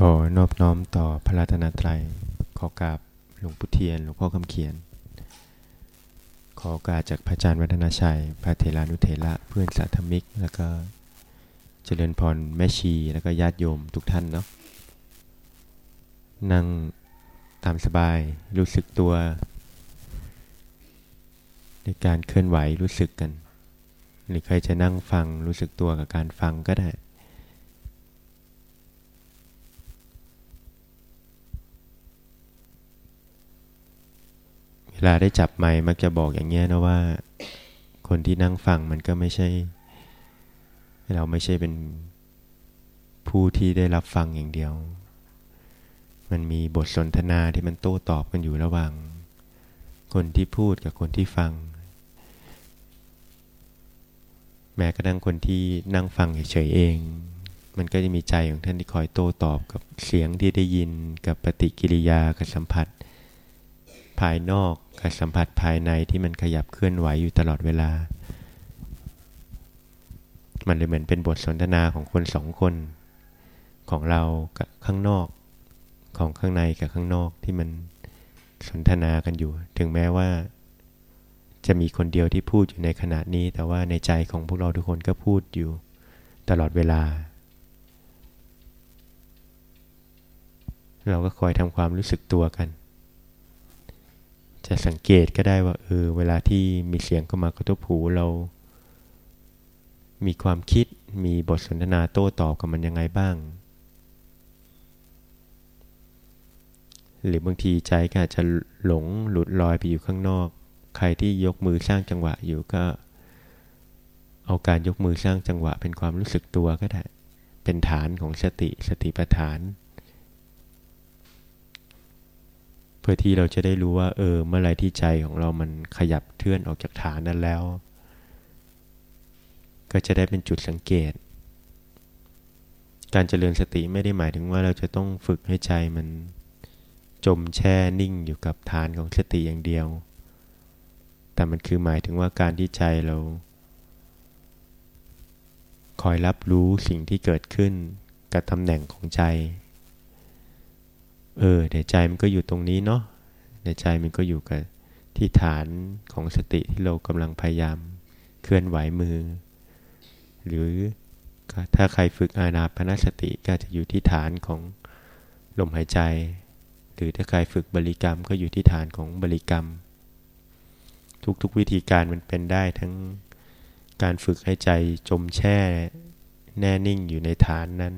ขอนอบน้อมต่อพระรัตนตรัย ขอกราบหลวงปู่เทียน หลวงพ่อคำเขียน ขอโอกาสจากพระอาจารย์วัฒนาชัย พระเทรานุเทระเพื่อนสาธมิก แล้วก็เจริญพรแม่ชีแล้วก็ญาติโยมทุกท่านเนาะ นั่งตามสบายรู้สึกตัว ในการเคลื่อนไหวรู้สึกกัน หรือใครจะนั่งฟังรู้สึกตัวกับการฟังก็ได้ เวลาได้จับไม้มักจะบอกอย่างเงี้ยนะว่า คนที่นั่งฟังมันก็ไม่ใช่ เราไม่ใช่เป็นผู้ที่ได้รับฟังอย่างเดียว มันมีบทสนทนาที่มันโต้ตอบกันอยู่ระหว่าง คนที่พูดกับคนที่ฟัง แม้กระทั่งคนที่นั่งฟังเฉยๆเอง มันก็จะมีใจของท่านที่คอยโต้ตอบกับเสียงที่ได้ยินกับปฏิกิริยากับสัมผัส ภายนอกกับสัมผัสภายในที่มันขยับเคลื่อนไหวอยู่ตลอดเวลา มันเลยเหมือนเป็นบทสนทนาของคนสองคน ของเรากับข้างนอก ของข้างในกับข้างนอกที่มันสนทนากันอยู่ ถึงแม้ว่า จะมีคนเดียวที่พูดอยู่ในขณะนี้ แต่ว่าในใจของพวกเราทุกคนก็พูดอยู่ตลอดเวลา เราก็คอยทำความรู้สึกตัวกัน จะสังเกตก็ได้ว่าเออเวลาที่มีเสียงเข้ามากระทบหูเรา มีความคิดมีบทสนทนาโต้ตอบกับมันยังไงบ้าง หรือบางทีใจก็อาจจะหลงหลุดลอยไปอยู่ข้างนอก ใครที่ยกมือสร้างจังหวะอยู่ก็ เอาการยกมือสร้างจังหวะเป็นความรู้สึกตัวก็ได้ เป็นฐานของสติสติปัฏฐาน เพื่อที่เราจะได้รู้ว่า เออ เมื่อไรที่ใจของเรามันขยับเทื่อนออกจากฐานนั้นแล้ว ก็จะได้เป็นจุดสังเกต การเจริญสติไม่ได้หมายถึงว่าเราจะต้องฝึกให้ใจมันจมแช่นิ่งอยู่กับฐานของสติอย่างเดียว แต่มันคือหมายถึงว่าการที่ใจเรา คอยรับรู้สิ่งที่เกิดขึ้นกับตำแหน่งของใจ เออเดี๋ยวใจมันก็อยู่ตรงนี้เนาะเดี๋ยวใจมันก็อยู่กับที่ฐานของสติที่เรากำลังพยายามเคลื่อนไหวมือ หรือถ้าใครฝึกอานาปนสติก็จะอยู่ที่ฐานของลมหายใจ หรือถ้าใครฝึกบริกรรมก็อยู่ที่ฐานของบริกรรม ทุกๆวิธีการมันเป็นได้ทั้งการฝึกให้ใจจมแช่แน่นิ่งอยู่ในฐานนั้น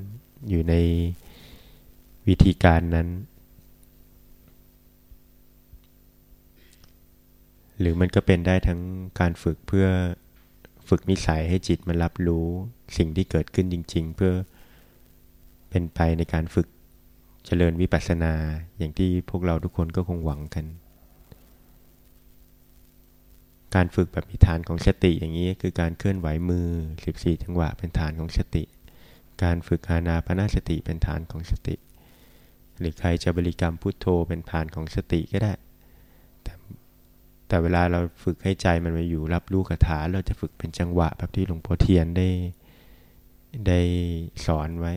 อยู่ใน วิธีการนั้น หรือมันก็เป็นได้ทั้งการฝึกเพื่อฝึกนิสัยให้จิตมันรับรู้สิ่งที่เกิดขึ้นจริง ๆ เพื่อเป็นไปในการฝึกเจริญวิปัสสนาอย่างที่พวกเราทุกคนก็คงหวังกัน การฝึกแบบมีฐานของสติอย่างนี้คือการเคลื่อนไหวมือ 14 จังหวะเป็นฐานของสติ การฝึกอานาปนาสติเป็นฐานของสติ หรือใครจะบริกรรมพุทโธเป็นฐานของสติก็ได้ แต่แต่เวลาเราฝึกให้ใจมันมาอยู่รับรู้กับฐาเราจะฝึกเป็นจังหวะแบบที่หลวงพ่อเทียนได้ได้สอนไว้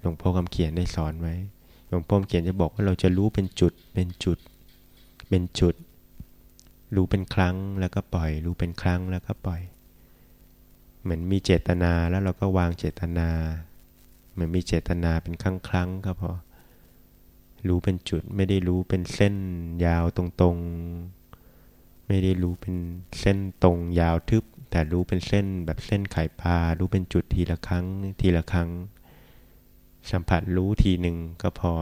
หลวงพ่อคำเขียนได้สอนไว้ หลวงพ่อคำเขียนจะบอกว่าเราจะรู้เป็นจุดเป็นจุดเป็นจุด รู้เป็นครั้งแล้วก็ปล่อย รู้เป็นครั้งแล้วก็ปล่อย เหมือนมีเจตนาแล้วเราก็วางเจตนา เหมือนมีเจตนาเป็นครั้งครั้งก็พอ รู้เป็นจุด ไม่ได้รู้เป็นเส้นยาวตรงๆ ไม่ได้รู้เป็นเส้นตรงยาวทึบ แต่รู้เป็นเส้นแบบเส้นไข่ปลารู้เป็นจุดทีละครั้ง ทีละครั้ง สัมผัสรู้ทีหนึ่งก็พอ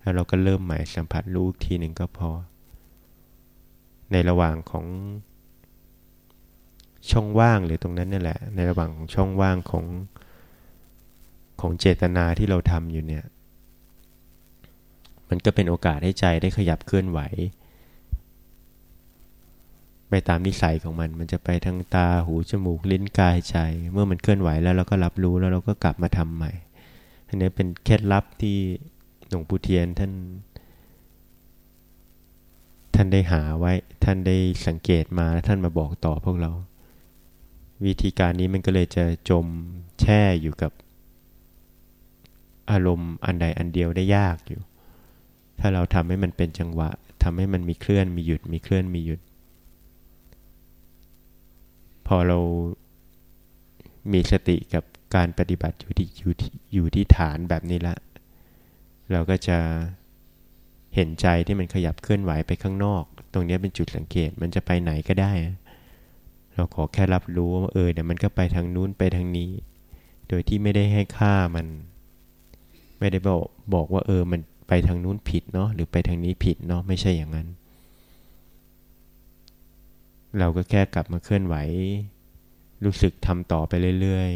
แล้วเราก็เริ่มใหม่สัมผัสรู้ทีหนึ่งก็พอ ในระหว่างของช่องว่างหรือตรงนั้นนี่แหละ ในระหว่างของช่องว่างของของเจตนาที่เราทำอยู่เนี่ย มันก็เป็นโอกาสให้ใจได้ขยับเคลื่อนไหว ไปตามนิสัยของมัน มันจะไปทางตาหูจมูกลิ้นกายใจ เมื่อมันเคลื่อนไหวแล้วเราก็รับรู้แล้วเราก็กลับมาทำใหม่อันนี้เป็นเคล็ดลับที่หลวงปู่เทียนท่าน ท่านได้หาไว้ ท่านได้สังเกตมาท่านมาบอกต่อพวกเรา วิธีการนี้มันก็เลยจะจมแช่อยู่กับอารมณ์อันใดอันเดียวได้ยากอยู่ ถ้าเราทำให้มันเป็นจังหวะทำให้มันมีเคลื่อนมีหยุด มีเคลื่อนมีหยุด พอเรามีสติกับการปฏิบัติอยู่ที่อยู่ที่อยู่ที่ฐานแบบนี้ละ เราก็จะเห็นใจที่มันขยับเคลื่อนไหวไปข้างนอก ตรงนี้เป็นจุดสังเกตมันจะไปไหนก็ได้ เราขอแค่รับรู้ว่าเออเดี๋ยวมันก็ไปทางนู้นไปทางนี้ โดยที่ไม่ได้ให้ค่ามัน ไม่ได้บอกบอกว่าเออมัน ไปทางนู้นผิดเนาะหรือไปทางนี้ผิดเนาะไม่ใช่อย่างนั้น เราก็แค่กลับมาเคลื่อนไหว รู้สึกทำต่อไปเรื่อย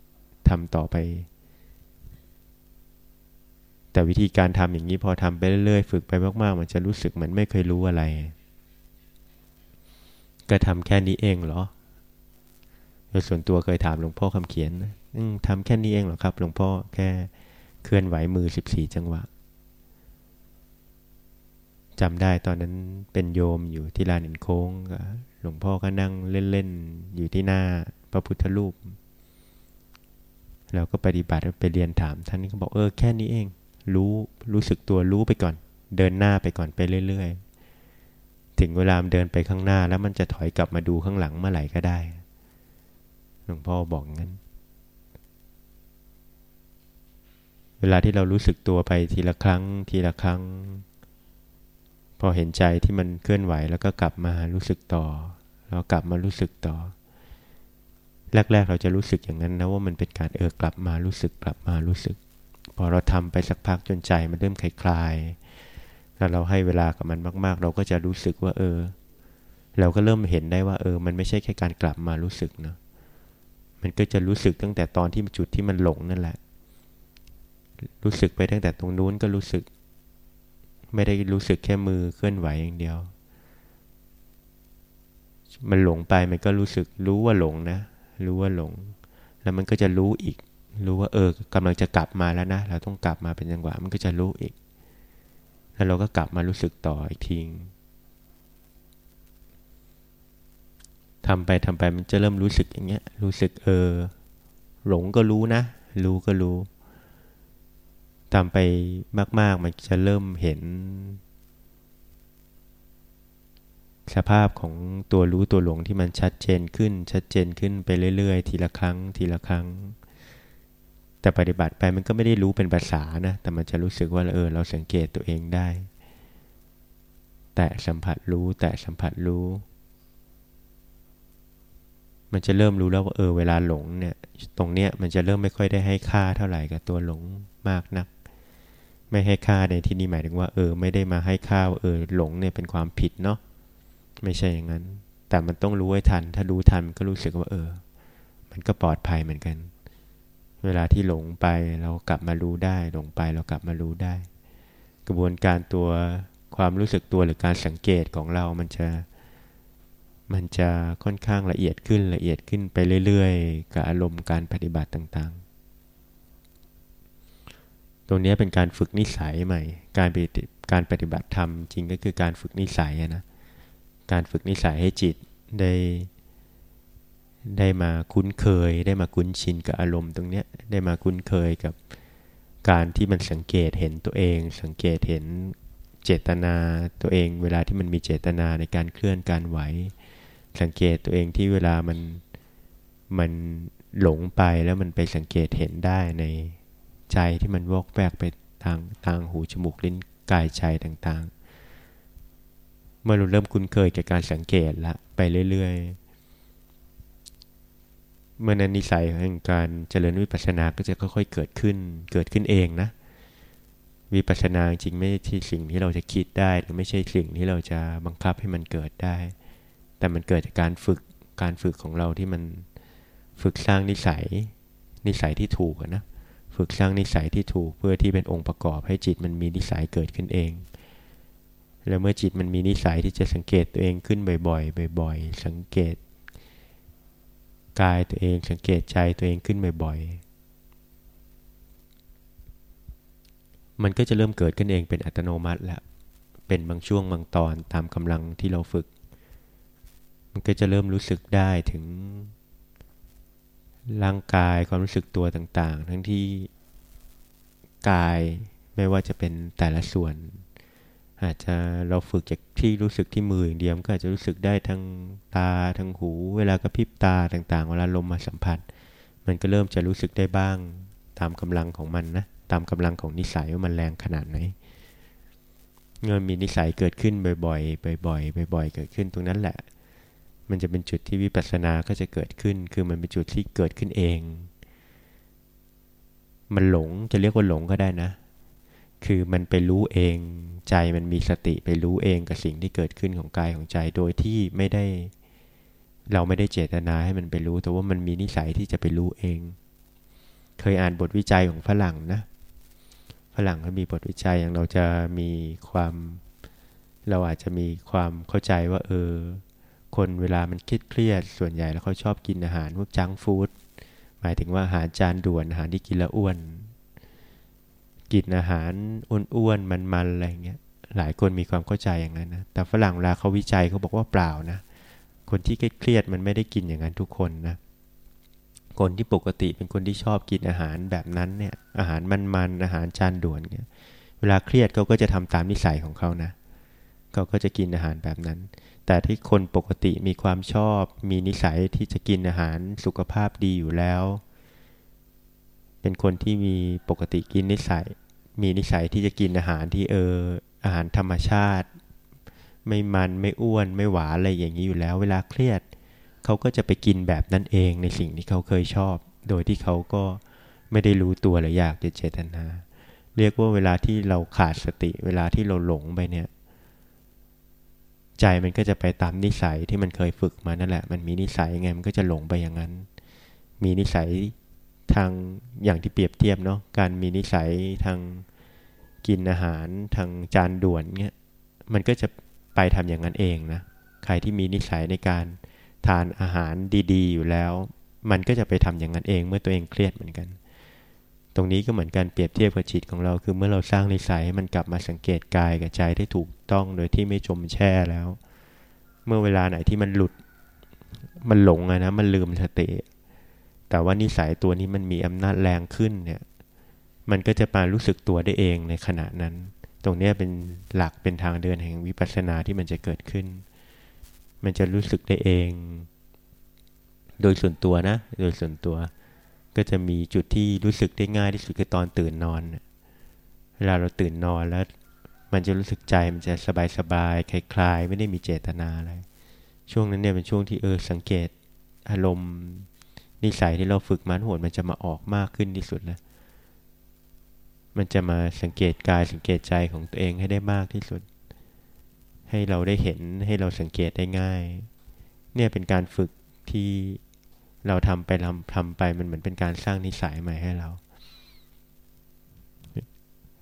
ๆทำต่อไป แต่วิธีการทำอย่างนี้พอทำไปเรื่อยๆฝึกไปมากๆ มันจะรู้สึกเหมือนไม่เคยรู้อะไร ก็ทำแค่นี้เองเหรอโดยส่วนตัวเคยถามหลวงพ่อคำเขียนทำแค่นี้เองเหรอครับ หลวงพ่อแค่เคลื่อนไหวมือ 14 จังหวะ จำได้ตอนนั้นเป็นโยมอยู่ที่ลานหินโค้งหลวงพ่อก็นั่งเล่นๆอยู่ที่หน้าพระพุทธรูปเราก็ปฏิบัติไปเรียนถามท่านนี่ก็บอกเออแค่นี้เอง รู้รู้สึกตัวรู้ไปก่อน เดินหน้าไปก่อนไปเรื่อย ๆ ถึงเวลาเดินไปข้างหน้าแล้วมันจะถอยกลับมาดูข้างหลังเมื่อไหร่ก็ได้หลวงพ่อบอกงั้น เวลาที่เรารู้สึกตัวไปทีละครั้ง ทีละครั้ง อเห็นใจที่มันเคลื่อนไหวแล้วก็กลับมารู้สึกต่อ เรากลับมารู้สึกต่อ แรก ๆ เราจะรู้สึกอย่างนั้นนะว่ามันเป็นการเออกลับมารู้สึกกลับมารู้สึก พอเราทำไปสักพักจนใจมันเริ่มคลายๆแล้วเราให้เวลากับมันมาก ๆ เราก็จะรู้สึกว่า เออ เราก็เริ่มเห็นได้ว่า เออ มันไม่ใช่แค่การกลับมารู้สึกนะมันก็จะรู้สึกตั้งแต่ตอนที่จุดที่มันหลงนั่นแหละ รู้สึกไปตั้งแต่ตรงนู้นก็รู้สึก ไม่ได้รู้สึกแค่มือเคลื่อนไหวอย่างเดียว มันหลงไปมันก็รู้สึกรู้ว่าหลงนะ รู้ว่าหลง แล้วมันก็จะรู้อีก รู้ว่าเออกำลังจะกลับมาแล้วนะ เราต้องกลับมาเป็นจังหวะ มันก็จะรู้อีก แล้วเราก็กลับมารู้สึกต่ออีกทีทำไปทำไปมันจะเริ่มรู้สึกอย่างเงี้ย รู้สึกเออ หลงก็รู้นะ รู้ก็รู้ ทำไปมาก ๆ มันจะเริ่มเห็น สภาพของตัวรู้ตัวหลงที่มันชัดเจนขึ้น ชัดเจนขึ้นไปเรื่อย ๆ ทีละครั้ง ทีละครั้ง แต่ปฏิบัติไปมันก็ไม่ได้รู้เป็นภาษานะ แต่มันจะรู้สึกว่าเออเราสังเกตตัวเองได้ แต่สัมผัสรู้แต่สัมผัสรู้ มันจะเริ่มรู้แล้วว่าเออเวลาหลงเนี่ย ตรงเนี้ยมันจะเริ่มไม่ค่อยได้ให้ค่าเท่าไหร่กับตัวหลงมากนัก ไม่ให้ค่าในที่นี้หมายถึงว่า เออ ไม่ได้มาให้ค่าเออหลงเนี่ยเป็นความผิดเนาะไม่ใช่อย่างนั้น แต่มันต้องรู้ให้ทัน ถ้ารู้ทันก็รู้สึกว่า เออ มันก็ปลอดภัยเหมือนกัน เวลาที่หลงไปเรากลับมารู้ได้ หลงไปเรากลับมารู้ได้ กระบวนการตัวความรู้สึกตัวหรือการสังเกตของเรามันจะ มันจะค่อนข้างละเอียดขึ้นละเอียดขึ้นไปเรื่อย ๆ กับอารมณ์การปฏิบัติต่าง ตรงนี้เป็นการฝึกนิสัยใหม่ การปฏิการปฏิบัติธรรมจริงก็คือการฝึกนิสัยนะ การฝึกนิสัยให้จิตได้ ได้มาคุ้นเคย ได้มาคุ้นชินกับอารมณ์ตรงนี้ได้มาคุ้นเคยกับการที่มันสังเกตเห็นตัวเอง สังเกตเห็นเจตนาตัวเอง เวลาที่มันมีเจตนาในการเคลื่อนการไหว สังเกตตัวเองที่เวลามันมันหลงไปแล้วมันไปสังเกตเห็นได้ใน ใจที่มันวอกแวกไปทางทางหูจมูกลิ้นกายใจต่างๆ เมื่อเราเริ่มคุ้นเคยกับการสังเกตละไปเรื่อยๆ เมื่อนั้นนิสัยแห่งการเจริญวิปัสสนาก็จะค่อยๆเกิดขึ้นเกิดขึ้นเองนะวิปัสสนาจริงไม่ใช่สิ่งที่เราจะคิดได้ หรือไม่ใช่สิ่งที่เราจะบังคับให้มันเกิดได้ แต่มันเกิดจากการฝึกการฝึกของเราที่มันฝึกสร้างนิสัยนิสัยที่ถูกนะ ฝึกสร้างนิสัยที่ถูกเพื่อที่เป็นองค์ประกอบให้จิตมันมีนิสัยเกิดขึ้นเอง แล้วเมื่อจิตมันมีนิสัยที่จะสังเกตตัวเองขึ้นบ่อยๆ บ่อย ๆ สังเกตกายตัวเองสังเกตใจตัวเองขึ้นบ่อยๆ มันก็จะเริ่มเกิดขึ้นเองเป็นอัตโนมัติแล้วเป็นบางช่วงบางตอนตามกำลังที่เราฝึก มันก็จะเริ่มรู้สึกได้ถึง ร่างกายความรู้สึกตัวต่างๆ ทั้งที่กายไม่ว่าจะเป็นแต่ละส่วน อาจจะเราฝึกจากที่รู้สึกที่มืออย่างเดียวก็อาจจะรู้สึกได้ทั้งตาทั้งหู เวลากระพริบตาต่างๆ เวลาลมมาสัมผัส มันก็เริ่มจะรู้สึกได้บ้างตามกำลังของมันนะตามกำลังของนิสัยว่ามันแรงขนาดไหนเงินมีนิสัยเกิดขึ้นบ่อยๆบ่อยๆบ่อยๆเกิดขึ้นตรงนั้นแหละ มันจะเป็นจุดที่วิปัสสนาก็จะเกิดขึ้น คือมันเป็นจุดที่เกิดขึ้นเอง มันหลงจะเรียกว่าหลงก็ได้นะ คือมันไปรู้เอง ใจมันมีสติไปรู้เองกับสิ่งที่เกิดขึ้นของกายของใจ โดยที่ไม่ได้ เราไม่ได้เจตนาให้มันไปรู้ แต่ว่ามันมีนิสัยที่จะไปรู้เอง เคยอ่านบทวิจัยของฝรั่งนะ ฝรั่งเขามีบทวิจัยอย่างเราจะมีความ เราอาจจะมีความเข้าใจว่า เออ คนเวลามันคิดเครียดส่วนใหญ่แล้วเขาชอบกินอาหารพวกจังฟู้ดหมายถึงว่าอาหารจานด่วนอาหารที่กินแล้วอ้วน กินอาหารอ้วนๆมันๆอะไรเงี้ยหลายคนมีความเข้าใจอย่างนั้นนะแต่ฝรั่งเวลาเขาวิจัยเขาบอกว่าเปล่านะ คนที่เครียดมันไม่ได้กินอย่างนั้นทุกคนนะคนที่ปกติเป็นคนที่ชอบกินอาหารแบบนั้นเนี่ยอาหารมันๆอาหารจานด่วนเนี่ยเวลาเครียดเขาก็จะทำตามนิสัยของเขานะเขาก็จะกินอาหารแบบนั้น แต่ที่คนปกติมีความชอบ มีนิสัยที่จะกินอาหารสุขภาพดีอยู่แล้ว เป็นคนที่มีปกติกินนิสัย มีนิสัยที่จะกินอาหารที่เอออาหารธรรมชาติ ไม่มันไม่อ้วนไม่หวานอะไรอย่างนี้อยู่แล้ว เวลาเครียด เขาก็จะไปกินแบบนั้นเองในสิ่งที่เขาเคยชอบ โดยที่เขาก็ไม่ได้รู้ตัวหรืออยากจะเจตนา เรียกว่าเวลาที่เราขาดสติ เวลาที่เราหลงไปเนี่ย ใจมันก็จะไปตามนิสัยที่มันเคยฝึกมานั่นแหละ มันมีนิสัยไงมันก็จะหลงไปอย่างนั้น มีนิสัยทางอย่างที่เปรียบเทียบเนาะการมีนิสัยทางกินอาหารทางจานด่วนเนี่ยมันก็จะไปทำอย่างนั้นเองนะใครที่มีนิสัยในการทานอาหารดี ๆ อยู่แล้ว มันก็จะไปทำอย่างนั้นเองเมื่อตัวเองเครียดเหมือนกัน ตรงนี้ก็เหมือนการเปรียบเทียบกับจิตของเรา คือเมื่อเราสร้างนิสัยให้มันกลับมาสังเกตกายกับใจได้ถูกต้องโดยที่ไม่จมแช่แล้ว เมื่อเวลาไหนที่มันหลุด มันหลงอะนะ มันลืมสติแต่ว่านิสัยตัวนี้มันมีอำนาจแรงขึ้นเนี่ย มันก็จะมารู้สึกตัวได้เองในขณะนั้น ตรงนี้เป็นหลักเป็นทางเดินแห่งวิปัสสนาที่มันจะเกิดขึ้น มันจะรู้สึกได้เอง โดยส่วนตัวนะ โดยส่วนตัว ก็จะมีจุดที่รู้สึกได้ง่ายที่สุดคือตอนตื่นนอน เวลาเราตื่นนอนแล้ว มันจะรู้สึกใจมันจะสบายสบายคลายๆ ไม่ได้มีเจตนาอะไร ช่วงนั้นเนี่ยเป็นช่วงที่เออสังเกตอารมณ์นิสัยที่เราฝึกมันโหดมันจะมาออกมากขึ้นที่สุดแล้ว มันจะมาสังเกตกายสังเกตใจของตัวเองให้ได้มากที่สุด ให้เราได้เห็นให้เราสังเกตได้ง่าย เนี่ยเป็นการฝึกที่ เราทำไปทำทำไปมันเหมือนเป็นการสร้างนิสัยใหม่ให้เรา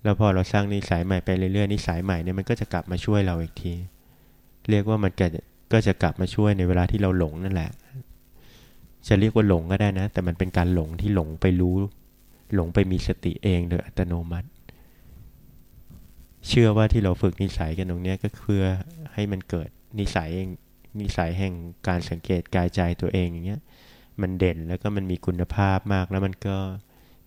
แล้วพอเราสร้างนิสัยใหม่ไปเรื่อยๆนิสัยใหม่เนี่ยมันก็จะกลับมาช่วยเราอีกที เรียกว่ามันก็จะก็จะกลับมาช่วยในเวลาที่เราหลงนั่นแหละ จะเรียกว่าหลงก็ได้นะ แต่มันเป็นการหลงที่หลงไปรู้ หลงไปมีสติเองโดยอัตโนมัติ เชื่อว่าที่เราฝึกนิสัยกันตรงนี้ก็เพื่อให้มันเกิดนิสัยเองนิสัยแห่งการสังเกตกายใจตัวเองอย่างเงี้ย มันเด่นแล้วก็มันมีคุณภาพมากแล้วมันก็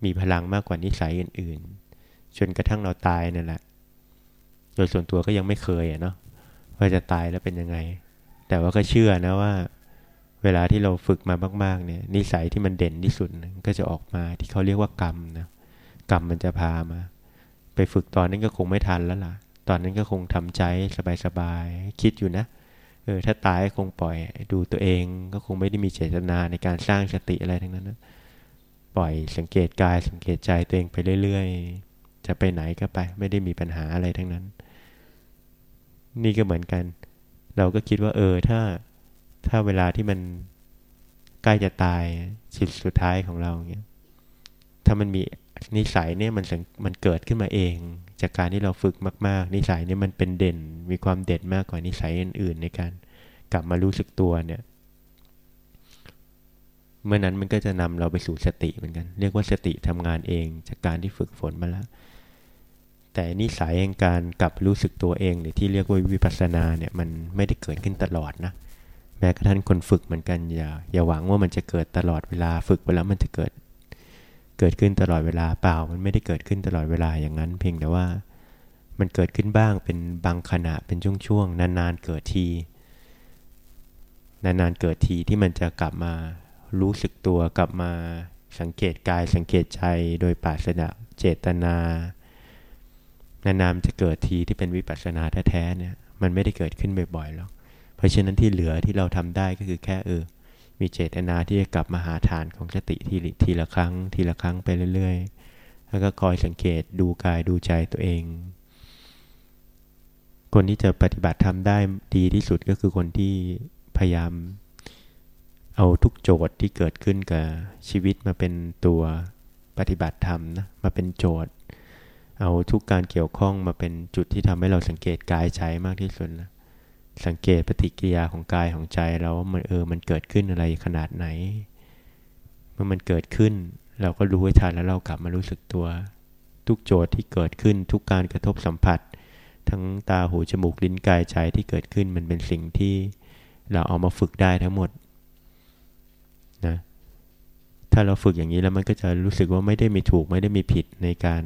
มีพลังมากกว่านิสัยอื่นๆจนกระทั่งเราตายนั่นแหละ โดยส่วนตัวก็ยังไม่เคยอะเนาะว่าจะตายแล้วเป็นยังไง แต่ว่าก็เชื่อนะว่า เวลาที่เราฝึกมามากๆเนี่ย นิสัยที่มันเด่นที่สุดก็จะออกมาที่เขาเรียกว่ากรรมนะกรรมมันจะพามา ไปฝึกตอนนั้นก็คงไม่ทันแล้วล่ะ ตอนนั้นก็คงทำใจสบายๆคิดอยู่นะเเออถ้าตายคงปล่อยดูตัวเอง ก็คงไม่ได้มีเจตนาในการสร้างสติอะไรทั้งนั้นนะปล่อยสังเกตกายสังเกตใจตัวเองไปเรื่อย ๆ จะไปไหนก็ไป ไม่ได้มีปัญหาอะไรทั้งนั้น นี่ก็เหมือนกัน เราก็คิดว่า เออ ถ้าถ้าเวลาที่มันใกล้จะตายชิดสุดท้ายของเราเงี้ยถ้ามันมีนิสัยเนี่ยมันมันเกิดขึ้นมาเอง จากการที่เราฝึกมาก ๆ นิสัยเนี่ยมันเป็นเด่นมีความเด่นมากกว่านิสัยอื่น ๆ ในการกลับมารู้สึกตัวเนี่ย เมื่อนั้นมันก็จะนำเราไปสู่สติเหมือนกัน เรียกว่าสติทำงานเองจากการที่ฝึกฝนมาแล้ว แต่นิสัยแห่งการกลับรู้สึกตัวเองเนี่ยที่เรียกว่าวิปัสสนาเนี่ยมันไม่ได้เกิดขึ้นตลอดนะแม้กระทั่งคนฝึกเหมือนกันอย่าอย่าหวังว่ามันจะเกิดตลอดเวลาฝึกไปแล้วมันจะเกิด เกิดขึ้นตลอดเวลาเปล่า มันไม่ได้เกิดขึ้นตลอดเวลาอย่างนั้น เพียงแต่ว่า มันเกิดขึ้นบ้างเป็นบางขณะเป็นช่วงๆนานๆเกิดที นานๆเกิดทีที่มันจะกลับมารู้สึกตัวกลับมาสังเกตกายสังเกตใจโดยปราศจากเจตนานานๆจะเกิดทีที่เป็นวิปัสสนาแท้ๆเนี่ยมันไม่ได้เกิดขึ้นบ่อยๆหรอกเพราะฉะนั้นที่เหลือที่เราทำได้ก็คือแค่เออ มีเจตนาที่จะกลับมาหาฐานของสติทีทีละครั้ง ทีละครั้งไปเรื่อย ๆ แล้วก็คอยสังเกตดูกายดูใจตัวเอง คนที่จะปฏิบัติทำได้ดีที่สุดก็คือคนที่พยายาม เอาทุกโจทย์ที่เกิดขึ้นกับชีวิตมาเป็นตัวปฏิบัติธรรมนะมาเป็นโจทย์ เอาทุกการเกี่ยวข้องมาเป็นจุดที่ทำให้เราสังเกตกายใจมากที่สุดนะ สังเกตปฏิกิริยาของกายของใจเราว่ามันเออมันเกิดขึ้นอะไรขนาดไหน เมื่อมันเกิดขึ้น เราก็รู้ให้ทันแล้วเรากลับมารู้สึกตัว ทุกโจทย์ที่เกิดขึ้นทุกการกระทบสัมผัส ทั้งตาหูจมูกลิ้นกายใจที่เกิดขึ้นมันเป็นสิ่งที่เราเอามาฝึกได้ทั้งหมดนะถ้าเราฝึกอย่างนี้แล้วมันก็จะรู้สึกว่าไม่ได้มีถูกไม่ได้มีผิดในการ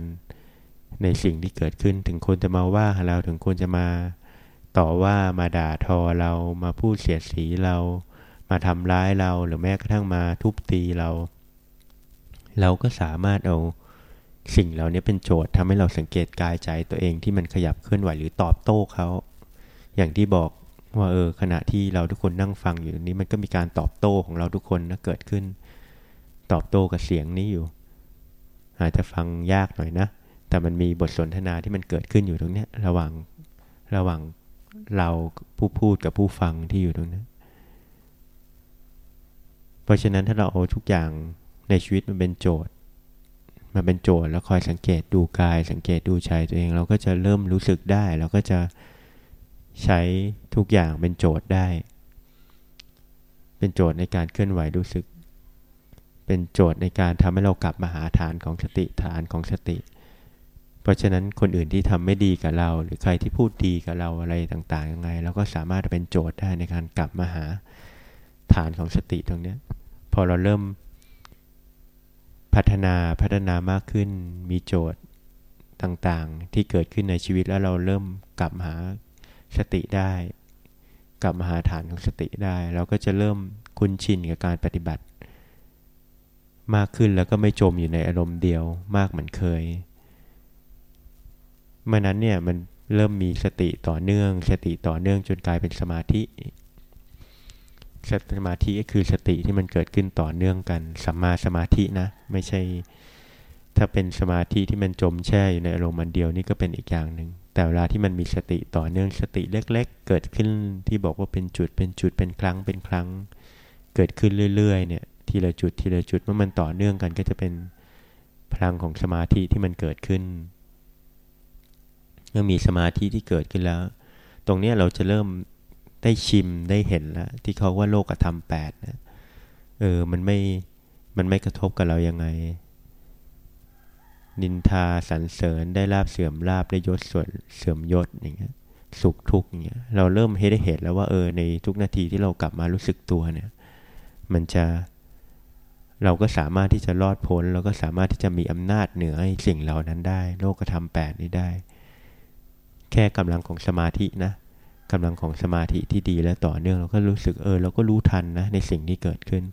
ในสิ่งที่เกิดขึ้นถึงคนจะมาว่าเราถึงคนจะมา ต่อว่ามาด่าทอเรามาพูดเสียดสีเรา มาทำร้ายเราหรือแม้กระทั่งมาทุบตีเรา เราก็สามารถเอาสิ่งเหล่านี้เป็นโจทย์ทำให้เราสังเกตกายใจตัวเองที่มันขยับเคลื่อนไหวหรือตอบโต้เขา อย่างที่บอกว่าเออขณะที่เราทุกคนนั่งฟังอยู่นี้มันก็มีการตอบโต้ของเราทุกคนนะเกิดขึ้น ตอบโต้กับเสียงนี้อยู่ อาจจะฟังยากหน่อยนะ แต่มันมีบทสนทนาที่มันเกิดขึ้นอยู่ตรงนี้ระหว่างระหว่าง เราผู้พูดกับผู้ฟังที่อยู่ตรงนั้น เพราะฉะนั้นถ้าเราเอาทุกอย่างในชีวิตมันเป็นโจทย์ มันเป็นโจทย์แล้วคอยสังเกตดูกาย สังเกตดูใจตัวเอง เราก็จะเริ่มรู้สึกได้ เราก็จะใช้ทุกอย่างเป็นโจทย์ได้ เป็นโจทย์ในการเคลื่อนไหวรู้สึก เป็นโจทย์ในการทำให้เรากลับมาหาฐานของสติฐานของสติ เพราะฉะนั้นคนอื่นที่ทำไม่ดีกับเรา หรือใครที่พูดดีกับเราอะไรต่างๆยังไงเราก็สามารถเป็นโจทย์ได้ในการกลับมาหาฐานของสติตรงนี้พอเราเริ่มพัฒนาพัฒนามากขึ้นมีโจทย์ต่างๆ ที่เกิดขึ้นในชีวิตแล้วเราเริ่มกลับหาสติได้ กลับมาหาฐานของสติได้ เราก็จะเริ่มคุ้นชินกับการปฏิบัติ มากขึ้นแล้วก็ไม่จมอยู่ในอารมณ์เดียวมากเหมือนเคย เมื่อนั้นเนี่ยมันเริ่มมีสติต่อเนื่อง สติต่อเนื่องจนกลายเป็นสมาธิสมาธิก็คือสติที่มันเกิดขึ้นต่อเนื่องกันสัมมาสมาธินะ ไม่ใช่ ถ้าเป็นสมาธิที่มันจมแช่อยู่ในอารมณ์มันเดียวนี่ก็เป็นอีกอย่างหนึ่งแต่เวลาที่มันมีสติต่อเนื่องสติเล็ก ๆ เกิดขึ้นที่บอกว่าเป็นจุดเป็นจุดเป็นครั้งเป็นครั้ง เกิดขึ้นเรื่อยๆ เนี่ย ทีละจุดทีละจุดเมื่อมันต่อเนื่องกันก็จะเป็นพลังของสมาธิที่มันเกิดขึ้น เมื่อมีสมาธิที่เกิดขึ้นแล้ว ตรงนี้เราจะเริ่มได้ชิมได้เห็นแล้ว ที่เขาว่าโลกธรรมแปดนะเออมันไม่มันไม่กระทบกับเรายังไง นินทาสรรเสริญได้ลาบเสื่อมลาบได้ยศส่วนเสื่อมยศอย่างเงี้ยสุขทุกข์อย่างเงี้ยเราเริ่มให้ได้เห็นแล้วว่าเออในทุกนาทีที่เรากลับมารู้สึกตัวเนี่ย มันจะเราก็สามารถที่จะรอดพ้น เราก็สามารถที่จะมีอำนาจเหนือสิ่งเหล่านั้นได้ โลกธรรมแปดนี้ได้ แค่กำลังของสมาธินะกำลังของสมาธิที่ดีและต่อเนื่องเราก็รู้สึกเออเราก็รู้ทันนะในสิ่งที่เกิดขึ้น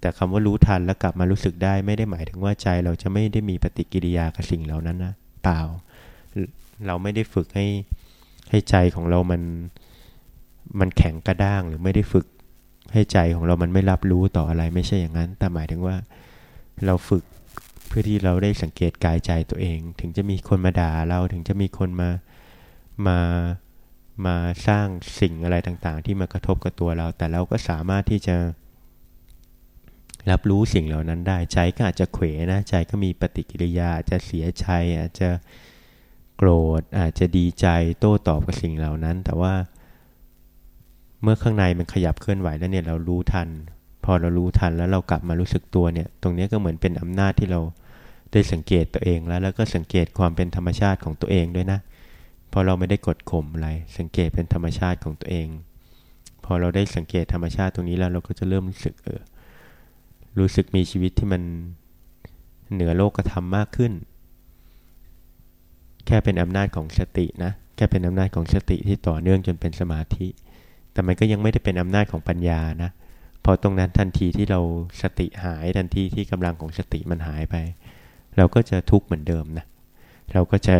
แต่คำว่ารู้ทันแล้วกลับมารู้สึกได้ไม่ได้หมายถึงว่าใจเราจะไม่ได้มีปฏิกิริยากับสิ่งเหล่านั้นนะเปล่า เราไม่ได้ฝึกให้ให้ใจของเรามันมันแข็งกระด้างหรือไม่ได้ฝึกให้ใจของเรามันไม่รับรู้ต่ออะไรไม่ใช่อย่างนั้น แต่หมายถึงว่าเราฝึกเพื่อที่เราได้สังเกตกายใจตัวเอง ถึงจะมีคนมาด่าเราถึงจะมีคนมา มามาสร้างสิ่งอะไรต่างๆ ที่มากระทบกับตัวเรา แต่เราก็สามารถที่จะรับรู้สิ่งเหล่านั้นได้ใจก็อาจจะเขวนะใจก็มีปฏิกิริยาอาจจะเสียใจอาจจะโกรธอาจจะดีใจโต้ตอบกับสิ่งเหล่านั้น แต่ว่า เมื่อข้างในมันขยับเคลื่อนไหวแล้วเนี่ยเรารู้ทัน พอเรารู้ทันแล้วเรากลับมารู้สึกตัวเนี่ย ตรงนี้ก็เหมือนเป็นอำนาจที่เราได้สังเกตตัวเองแล้ว แล้วก็สังเกตความเป็นธรรมชาติของตัวเองด้วยนะ พอเราไม่ได้กดข่มอะไร สังเกตเป็นธรรมชาติของตัวเอง พอเราได้สังเกตธรรมชาติตรงนี้แล้วเราก็จะเริ่มรู้สึกเออ รู้สึกมีชีวิตที่มันเหนือโลกธรรมมากขึ้น แค่เป็นอำนาจของสตินะ แค่เป็นอำนาจของสติที่ต่อเนื่องจนเป็นสมาธิ แต่มันก็ยังไม่ได้เป็นอำนาจของปัญญานะ พอตรงนั้นทันทีที่เราสติหายทันทีที่กำลังของสติมันหายไป เราก็จะทุกข์เหมือนเดิมนะ เราก็จะ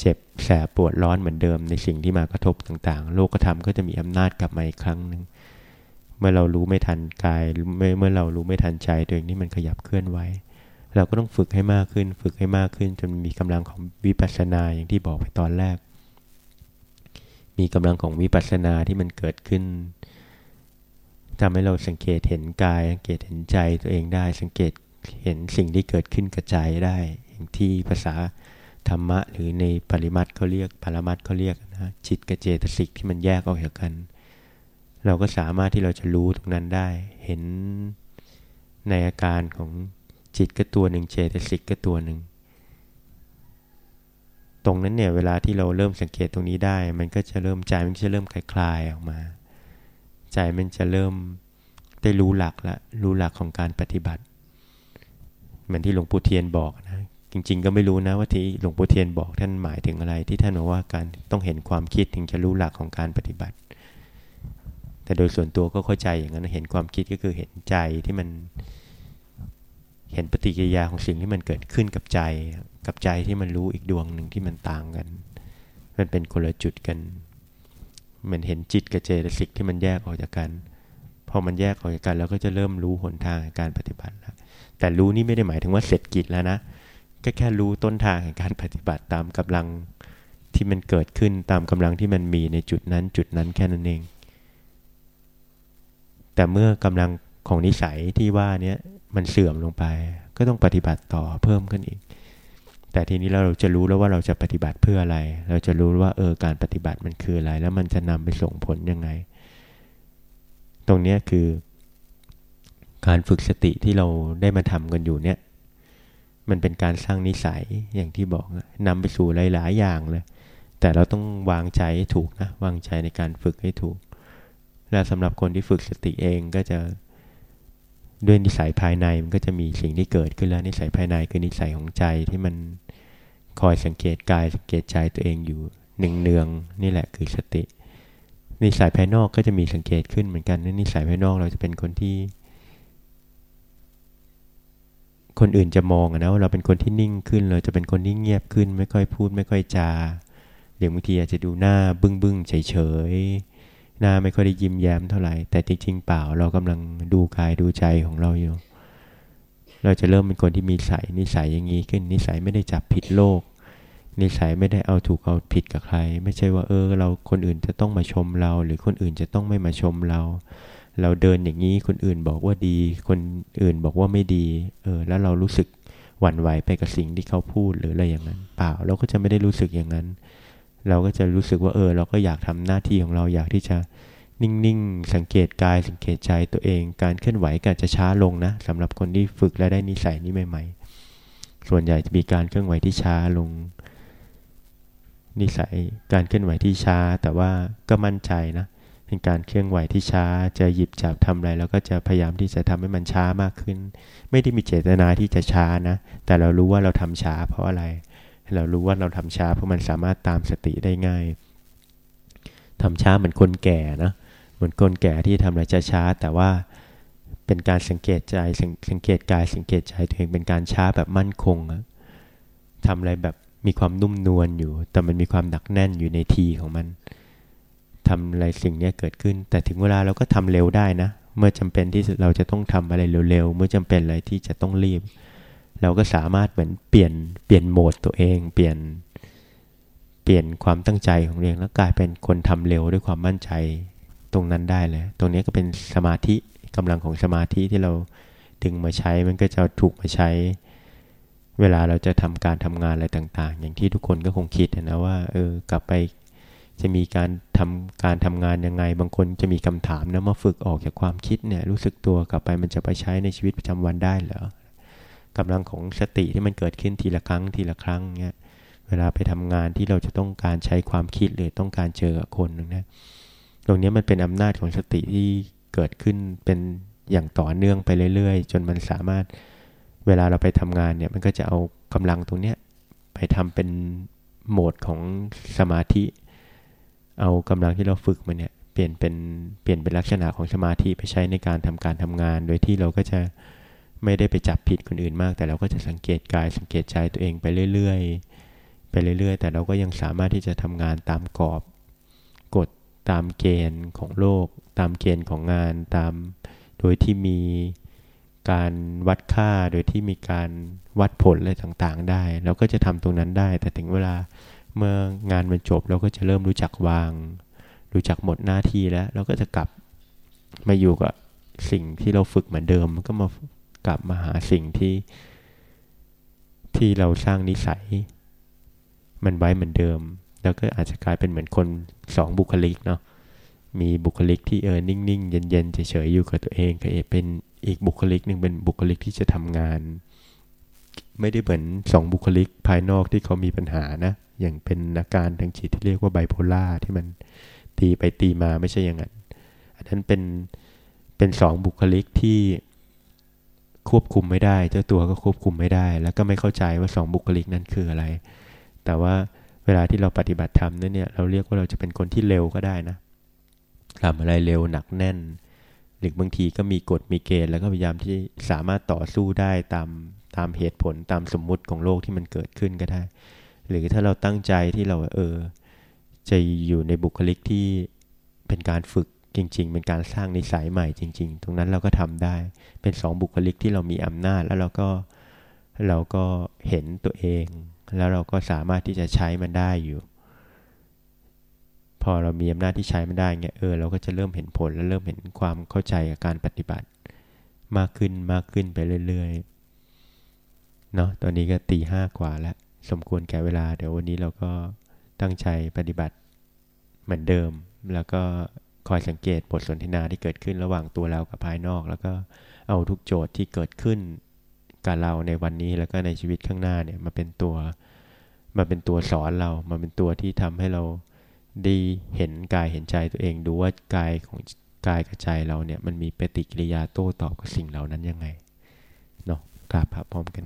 เจ็บแสบปวดร้อนเหมือนเดิมในสิ่งที่มากระทบต่างๆ โลกธรรมก็จะมีอำนาจกลับมาอีกครั้งหนึ่งเมื่อเรารู้ไม่ทันกายเมื่อเรารู้ไม่ทันใจตัวเองนี่มันขยับเคลื่อนไหวเราก็ต้องฝึกให้มากขึ้น ฝึกให้มากขึ้น จนมีกำลังของวิปัสสนาอย่างที่บอกไปตอนแรก มีกำลังของวิปัสสนาที่มันเกิดขึ้นทำให้เราสังเกตเห็นกาย สังเกตเห็นใจตัวเองได้ สังเกตเห็นสิ่งที่เกิดขึ้นกระจายได้ อย่างที่ภาษา ธรรมะหรือในปริมัติเขาเรียกปรมัติเขาเรียกนะจิตกับเจตสิกที่มันแยกออกจากกัน เราก็สามารถที่เราจะรู้ตรงนั้นได้ เห็นในอาการของจิตก็ตัวหนึ่งเจตสิกก็ตัวหนึ่งตรงนั้นเนี่ยเวลาที่เราเริ่มสังเกตตรงนี้ได้ มันก็จะเริ่มใจมันจะเริ่มคลายๆออกมา ใจมันจะเริ่มได้รู้หลักละรู้หลักของการปฏิบัติ เหมือนที่หลวงปู่เทียนบอกนะ จริง ๆ ก็ไม่รู้นะว่าที่หลวงปู่เทียนบอกท่านหมายถึงอะไร ที่ท่านบอกว่าการต้องเห็นความคิดถึงจะรู้หลักของการปฏิบัติ แต่โดยส่วนตัวก็เข้าใจอย่างนั้นเห็นความคิดก็คือเห็นใจที่มันเห็นปฏิกิริยาของสิ่งที่มันเกิดขึ้นกับใจ กับใจที่มันรู้อีกดวงหนึ่งที่มันต่างกัน มันเป็นคนละจุดกันมันเห็นจิตกับเจตสิกที่มันแยกออกจากกัน พอมันแยกออกจากกันเราก็จะเริ่มรู้หนทางการปฏิบัติแล้วแต่รู้นี่ไม่ได้หมายถึงว่าเสร็จกิจแล้วนะ ก็แค่รู้ต้นทางแห่งการปฏิบัติตามกำลังที่มันเกิดขึ้นตามกำลังที่มันมีในจุดนั้นจุดนั้นแค่นั้นเอง แต่เมื่อกำลังของนิสัยที่ว่านี้มันเสื่อมลงไป ก็ต้องปฏิบัติต่อเพิ่มขึ้นอีก แต่ทีนี้เราจะรู้แล้วว่าเราจะปฏิบัติเพื่ออะไร เราจะรู้ว่าเออการปฏิบัติมันคืออะไร แล้วมันจะนำไปส่งผลยังไง ตรงนี้คือ การฝึกสติที่เราได้มาทำกันอยู่เนี่ย มันเป็นการสร้างนิสัยอย่างที่บอกนำไปสู่หลาย ๆ อย่างเลย แต่เราต้องวางใจให้ถูกนะวางใจในการฝึกให้ถูก และสำหรับคนที่ฝึกสติเองก็จะด้วยนิสัยภายในมันก็จะมีสิ่งที่เกิดขึ้นแล้วนิสัยภายในคือนิสัยของใจที่มันคอยสังเกตกายสังเกตใจตัวเองอยู่หนึ่งเนืองนี่แหละคือสติ นิสัยภายนอกก็จะมีสังเกตขึ้นเหมือนกันนิสัยภายนอกเราจะเป็นคนที่ คนอื่นจะมองนะว่าเราเป็นคนที่นิ่งขึ้น เราจะเป็นคนที่เงียบขึ้น ไม่ค่อยพูด ไม่ค่อยจาเดี๋ยวบางทีอาจจะดูหน้าบึ้งบึ้งเฉยเฉยหน้าไม่ค่อยได้ยิ้มแย้มเท่าไหร่ แต่จริงๆเปล่าเรากำลังดูกายดูใจของเราอยู่ เราจะเริ่มเป็นคนที่มีสายนิสัยอย่างนี้ขึ้นนิสัยไม่ได้จับผิดโลก นิสัยไม่ได้เอาถูกเอาผิดกับใคร ไม่ใช่ว่าเออ เราคนอื่นจะต้องมาชมเรา หรือคนอื่นจะต้องไม่มาชมเรา เราเดินอย่างนี้คนอื่นบอกว่าดี คนอื่นบอกว่าไม่ดี เออ แล้วเรารู้สึกหวั่นไหวไปกับสิ่งที่เขาพูดหรืออะไรอย่างนั้น เปล่า เราก็จะไม่ได้รู้สึกอย่างนั้น เราก็จะรู้สึกว่าเออ เราก็อยากทำหน้าที่ของเราอยากที่จะนิ่งๆ สังเกตกายสังเกตใจตัวเอง การเคลื่อนไหวก็จะช้าลงนะสำหรับคนที่ฝึกและได้นิสัยนี้ใหม่ ๆ ส่วนใหญ่จะมีการเคลื่อนไหวที่ช้าลง นิสัยการเคลื่อนไหวที่ช้าแต่ว่าก็มั่นใจนะ เป็นการเคลื่อนไหวที่ช้าจะหยิบจับทำอะไรแล้วก็จะพยายามที่จะทำให้มันช้ามากขึ้น ไม่ได้มีเจตนาที่จะช้านะ แต่เรารู้ว่าเราทำช้าเพราะอะไร เรารู้ว่าเราทำช้าเพราะมันสามารถตามสติได้ง่ายทำช้าเหมือนคนแก่นะเหมือนคนแก่ที่ทำอะไรช้าแต่ว่าเป็นการสังเกตใจสังเกตกายสังเกตใจตัวเองเป็นการช้าแบบมั่นคงทำอะไรแบบมีความนุ่มนวลอยู่ แต่มันมีความหนักแน่นอยู่ในทีของมัน ทำอะไรสิ่งนี้เกิดขึ้น แต่ถึงเวลาเราก็ทำเร็วได้นะ เมื่อจำเป็นที่เราจะต้องทำอะไรเร็วๆ เมื่อจำเป็นอะไรที่จะต้องรีบ เราก็สามารถเหมือนเปลี่ยนเปลี่ยนโหมดตัวเอง เปลี่ยนเปลี่ยนความตั้งใจของเรียงแล้วกลายเป็นคนทำเร็วด้วยความมั่นใจตรงนั้นได้เลย ตรงนี้ก็เป็นสมาธิกำลังของสมาธิที่เราดึงมาใช้มันก็จะถูกมาใช้ เวลาเราจะทำการทำงานอะไรต่าง ๆ อย่างที่ทุกคนก็คงคิดนะว่าเออกลับไป จะมีการทำการทำงานยังไง บางคนจะมีคำถามนะมาฝึกออกจากความคิดเนี่ยรู้สึกตัวกลับไปมันจะไปใช้ในชีวิตประจำวันได้เหรอกำลังของสติที่มันเกิดขึ้นทีละครั้งทีละครั้งเนี่ยเวลาไปทำงานที่เราจะต้องการใช้ความคิดหรือต้องการเจอคนนึงนะตรงนี้มันเป็นอำนาจของสติที่เกิดขึ้นเป็นอย่างต่อเนื่องไปเรื่อยๆ จนมันสามารถเวลาเราไปทำงานเนี่ยมันก็จะเอากำลังตรงเนี้ยไปทำเป็นโหมดของสมาธิ เอากำลังที่เราฝึกมาเนี่ยเปลี่ยนเป็นเปลี่ยนเป็นลักษณะของสมาธิไปใช้ในการทำการทำงาน โดยที่เราก็จะไม่ได้ไปจับผิดคนอื่นมาก แต่เราก็จะสังเกตกายสังเกตใจตัวเองไปเรื่อยๆ ไปเรื่อย ๆ แต่เราก็ยังสามารถที่จะทำงานตามกรอบกฎตามเกณฑ์ของโลก ตามเกณฑ์ของงานตาม โดยที่มีการวัดค่าโดยที่มีการวัดผลอะไรต่างๆ ได้ เราก็จะทำตรงนั้นได้ แต่ถึงเวลา เมื่องานมันจบเราก็จะเริ่มรู้จักวาง รู้จักหมดหน้าที่แล้ว เราก็จะกลับมาอยู่กับสิ่งที่เราฝึกเหมือนเดิมมันก็มากลับมาหาสิ่งที่ ที่เราสร้างนิสัย มันไว้เหมือนเดิม แล้วก็อาจจะกลายเป็นเหมือนคนสองบุคลิกเนาะมีบุคลิกที่เออนิ่งๆ เย็นๆเฉยๆอยู่กับตัวเองก็เอเป็นอีกบุคลิกหนึ่งเป็นบุคลิกที่จะทำงาน ไม่ได้เหมือนสองบุคลิกภายนอกที่เขามีปัญหานะ อย่างเป็นอาการทางจิตที่เรียกว่าไบโพล่าที่มันตีไปตีมาไม่ใช่อย่างนั้น อันนั้นเป็นเป็นสองบุคลิกที่ควบคุมไม่ได้ เจ้าตัวก็ควบคุมไม่ได้ แล้วก็ไม่เข้าใจว่าสองบุคลิกนั้นคืออะไร แต่ว่าเวลาที่เราปฏิบัติธรรมเนี่ยเราเรียกว่าเราจะเป็นคนที่เร็วก็ได้นะทำอะไรเร็วหนักแน่น หรือบางทีก็มีกฎมีเกณฑ์แล้วก็พยายามที่สามารถต่อสู้ได้ตามตามเหตุผลตามสมมุติของโลกที่มันเกิดขึ้นก็ได้ หรือถ้าเราตั้งใจที่เราเออจะอยู่ในบุคลิกที่เป็นการฝึกจริง ๆ เป็นการสร้างนิสัยใหม่จริง ๆ ตรงนั้นเราก็ทำได้ เป็นสองบุคลิกที่เรามีอำนาจ แล้วเราก็เราก็เห็นตัวเอง แล้วเราก็สามารถที่จะใช้มันได้อยู่ พอเรามีอำนาจที่ใช้มันได้เงี้ยเออเราก็จะเริ่มเห็นผลและเริ่มเห็นความเข้าใจกับการปฏิบัติ มากขึ้นมากขึ้นไปเรื่อยๆเนาะตอนนี้ก็ตีห้ากว่าแล้ว สมควรแก่เวลา เดี๋ยววันนี้เราก็ตั้งใจปฏิบัติเหมือนเดิม แล้วก็คอยสังเกตบทสนทนาที่เกิดขึ้นระหว่างตัวเรากับภายนอก แล้วก็เอาทุกโจทย์ที่เกิดขึ้นกับเราในวันนี้แล้วก็ในชีวิตข้างหน้าเนี่ยมาเป็นตัวมาเป็นตัวสอนเรามาเป็นตัวที่ทำให้เราได้เห็นกายเห็นใจตัวเองดูว่ากายของกายกับใจเราเนี่ยมันมีปฏิกิริยาโต้ตอบกับสิ่งเหล่านั้นยังไงเนาะกราบพระพร้อมกัน